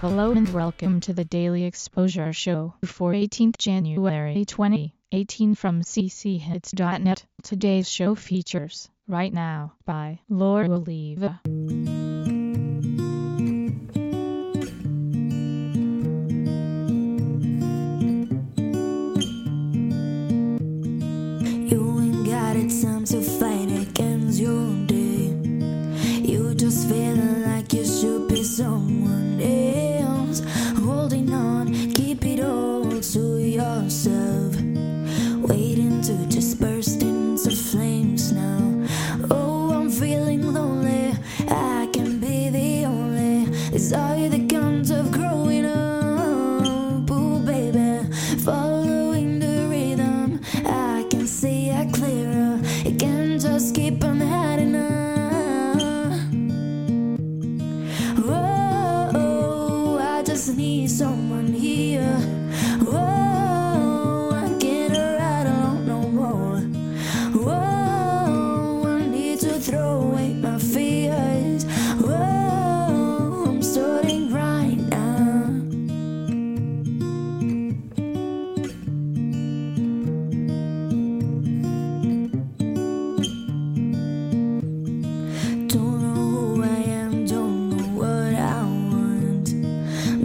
Hello and welcome to the Daily Exposure Show for 18th January 2018 from cchits.net. Today's show features Right Now by Laura Oliva. Clearer. It can just keep on heading up. Whoa, I just need someone here. Whoa, I can't ride alone no more.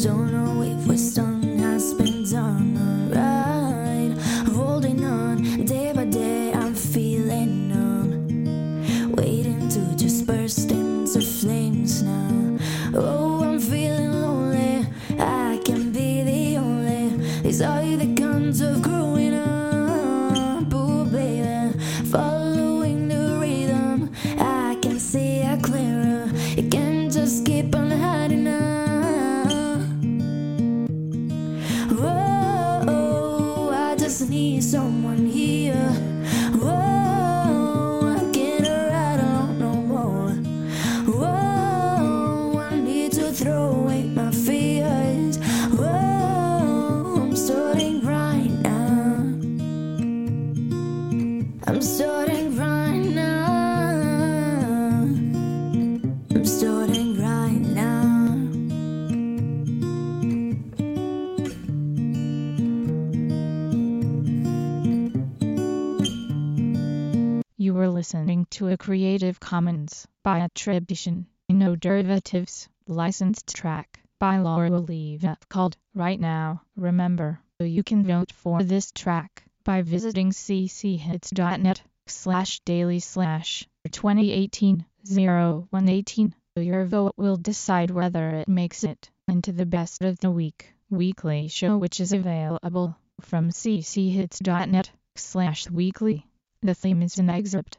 Don't know if wisdom has been done alright. Holding on day by day, I'm feeling numb. Waiting to just burst into flames now. Oh, I'm feeling lonely. I can be the only. These are the someone here. Whoa, I can't ride alone no more. Whoa, I need to throw away my fears. Whoa, I'm starting right now. I'm starting listening to a Creative Commons by attribution, no derivatives, licensed track by Laura Oliva uh, called Right Now. Remember, you can vote for this track by visiting cchits.net slash daily slash 2018 0118. Your vote will decide whether it makes it into the best of the week weekly show which is available from cchits.net slash weekly. The theme is an excerpt